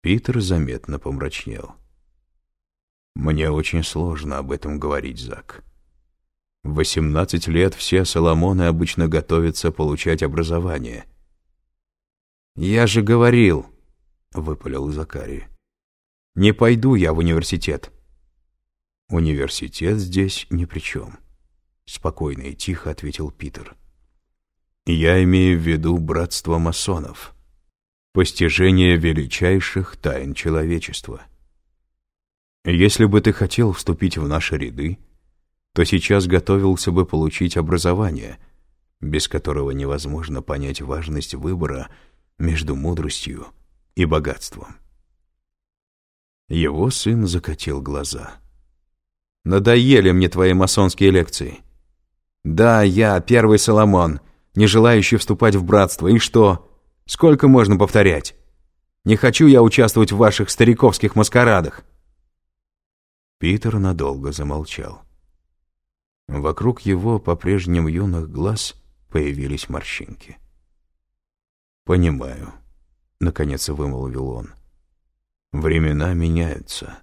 Питер заметно помрачнел. «Мне очень сложно об этом говорить, Зак. В 18 лет все Соломоны обычно готовятся получать образование». «Я же говорил», — выпалил Закари. «Не пойду я в университет». «Университет здесь ни при чем», — спокойно и тихо ответил Питер. «Я имею в виду братство масонов» постижение величайших тайн человечества. Если бы ты хотел вступить в наши ряды, то сейчас готовился бы получить образование, без которого невозможно понять важность выбора между мудростью и богатством. Его сын закатил глаза. «Надоели мне твои масонские лекции. Да, я первый Соломон, не желающий вступать в братство, и что?» Сколько можно повторять? Не хочу я участвовать в ваших стариковских маскарадах. Питер надолго замолчал. Вокруг его по-прежнему юных глаз появились морщинки. «Понимаю», — наконец вымолвил он. «Времена меняются.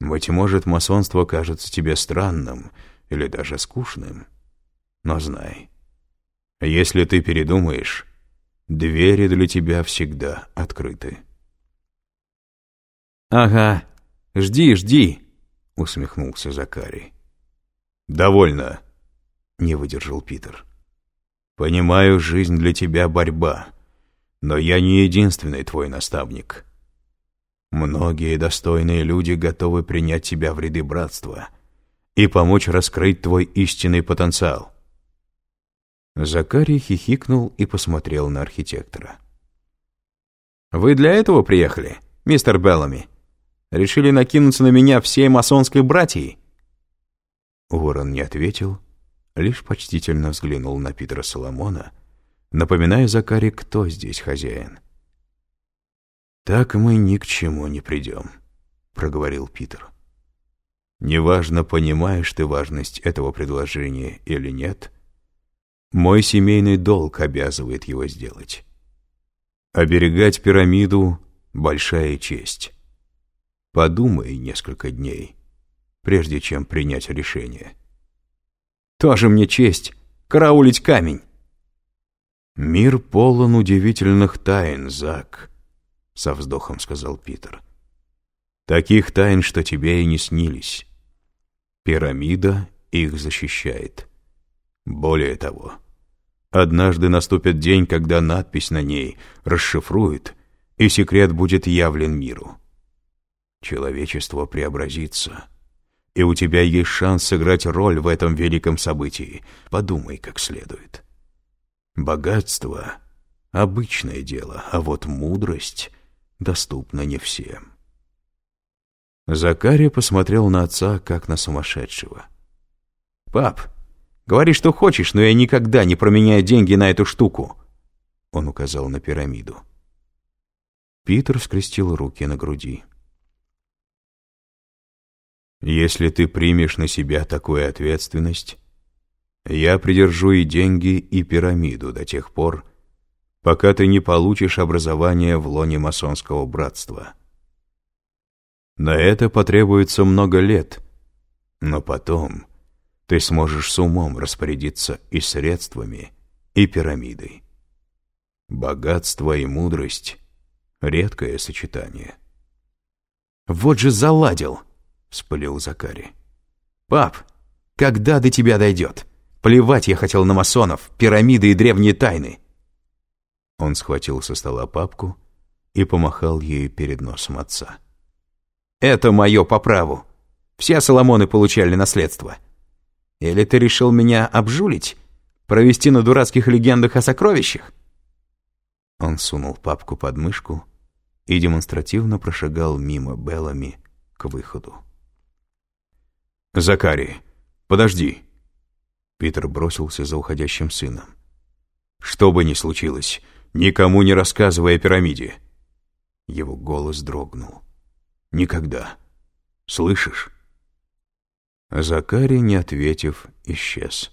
Быть может, масонство кажется тебе странным или даже скучным, но знай, если ты передумаешь, Двери для тебя всегда открыты. «Ага, жди, жди», — усмехнулся Закарий. «Довольно», — не выдержал Питер. «Понимаю, жизнь для тебя борьба, но я не единственный твой наставник. Многие достойные люди готовы принять тебя в ряды братства и помочь раскрыть твой истинный потенциал». Закарий хихикнул и посмотрел на архитектора. «Вы для этого приехали, мистер Беллами? Решили накинуться на меня всей масонской братьей?» Ворон не ответил, лишь почтительно взглянул на Питера Соломона, напоминая Закари, кто здесь хозяин. «Так мы ни к чему не придем», — проговорил Питер. «Неважно, понимаешь ты важность этого предложения или нет», — мой семейный долг обязывает его сделать. Оберегать пирамиду — большая честь. Подумай несколько дней, прежде чем принять решение. Тоже мне честь — караулить камень. «Мир полон удивительных тайн, Зак», — со вздохом сказал Питер. «Таких тайн, что тебе и не снились. Пирамида их защищает». Более того, однажды наступит день, когда надпись на ней расшифруют, и секрет будет явлен миру. Человечество преобразится, и у тебя есть шанс сыграть роль в этом великом событии. Подумай как следует. Богатство — обычное дело, а вот мудрость доступна не всем. Закария посмотрел на отца, как на сумасшедшего. «Пап, Говори, что хочешь, но я никогда не променяю деньги на эту штуку. Он указал на пирамиду. Питер скрестил руки на груди. «Если ты примешь на себя такую ответственность, я придержу и деньги, и пирамиду до тех пор, пока ты не получишь образование в лоне масонского братства. На это потребуется много лет, но потом ты сможешь с умом распорядиться и средствами, и пирамидой. Богатство и мудрость — редкое сочетание. «Вот же заладил!» — вспылил Закари. «Пап, когда до тебя дойдет? Плевать я хотел на масонов, пирамиды и древние тайны!» Он схватил со стола папку и помахал ею перед носом отца. «Это мое по праву. Все Соломоны получали наследство. Или ты решил меня обжулить? Провести на дурацких легендах о сокровищах?» Он сунул папку под мышку и демонстративно прошагал мимо Беллами к выходу. «Закари, подожди!» Питер бросился за уходящим сыном. «Что бы ни случилось, никому не рассказывай о пирамиде!» Его голос дрогнул. «Никогда. Слышишь?» Закари, не ответив, исчез.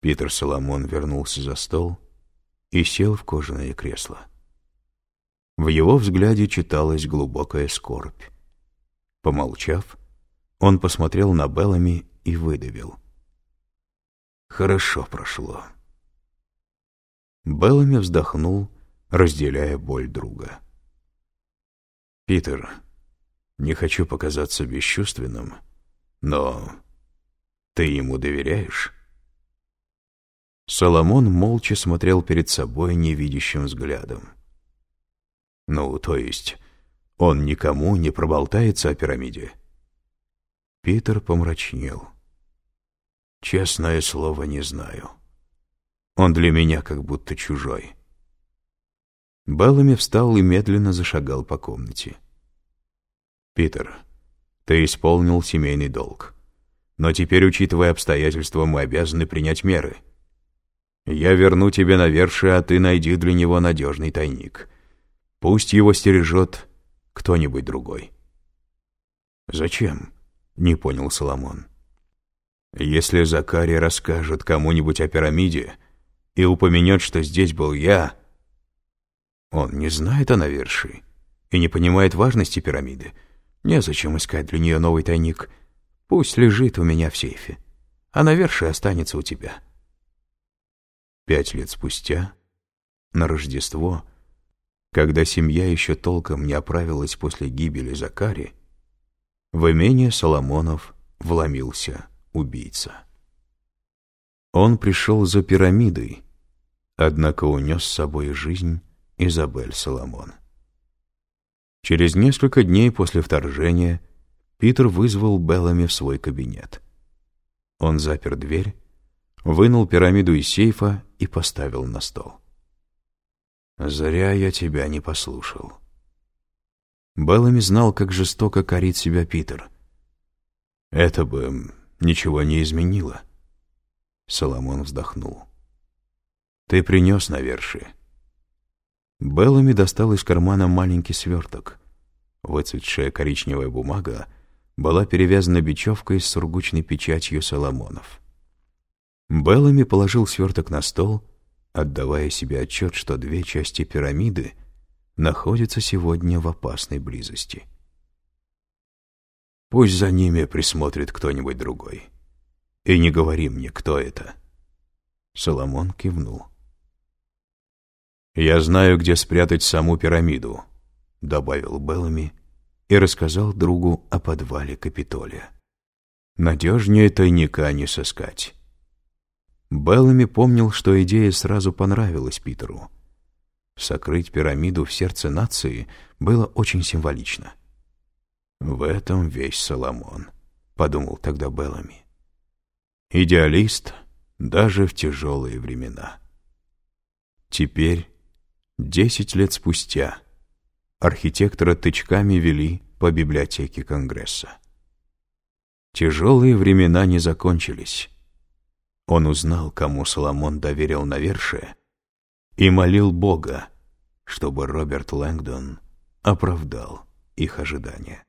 Питер Соломон вернулся за стол и сел в кожаное кресло. В его взгляде читалась глубокая скорбь. Помолчав, он посмотрел на Беллами и выдавил. «Хорошо прошло». Беллами вздохнул, разделяя боль друга. «Питер, не хочу показаться бесчувственным, но ты ему доверяешь?» Соломон молча смотрел перед собой невидящим взглядом. «Ну, то есть, он никому не проболтается о пирамиде?» Питер помрачнел. «Честное слово, не знаю. Он для меня как будто чужой». Беллами встал и медленно зашагал по комнате. «Питер, ты исполнил семейный долг. Но теперь, учитывая обстоятельства, мы обязаны принять меры». Я верну тебе навершие, а ты найди для него надежный тайник. Пусть его стережет кто-нибудь другой. Зачем? Не понял Соломон. Если Закария расскажет кому-нибудь о пирамиде и упомянет, что здесь был я, он не знает о навершии и не понимает важности пирамиды. Незачем искать для нее новый тайник. Пусть лежит у меня в сейфе, а навершие останется у тебя. Пять лет спустя, на Рождество, когда семья еще толком не оправилась после гибели Закари, в имение Соломонов вломился убийца. Он пришел за пирамидой, однако унес с собой жизнь Изабель Соломон. Через несколько дней после вторжения Питер вызвал Беллами в свой кабинет. Он запер дверь, вынул пирамиду из сейфа и поставил на стол. «Зря я тебя не послушал». Беллами знал, как жестоко корит себя Питер. «Это бы ничего не изменило». Соломон вздохнул. «Ты принес навершие». Беллами достал из кармана маленький сверток. Выцветшая коричневая бумага была перевязана бечевкой с сургучной печатью Соломонов. Беллами положил сверток на стол, отдавая себе отчет, что две части пирамиды находятся сегодня в опасной близости. Пусть за ними присмотрит кто-нибудь другой. И не говори мне, кто это. Соломон кивнул. «Я знаю, где спрятать саму пирамиду», — добавил Беллами и рассказал другу о подвале Капитолия. «Надежнее тайника не сыскать». Беллами помнил, что идея сразу понравилась Питеру. Сокрыть пирамиду в сердце нации было очень символично. «В этом весь Соломон», — подумал тогда Беллами. «Идеалист даже в тяжелые времена». Теперь, десять лет спустя, архитектора тычками вели по библиотеке Конгресса. Тяжелые времена не закончились. Он узнал, кому Соломон доверил навершие, и молил Бога, чтобы Роберт Лэнгдон оправдал их ожидания.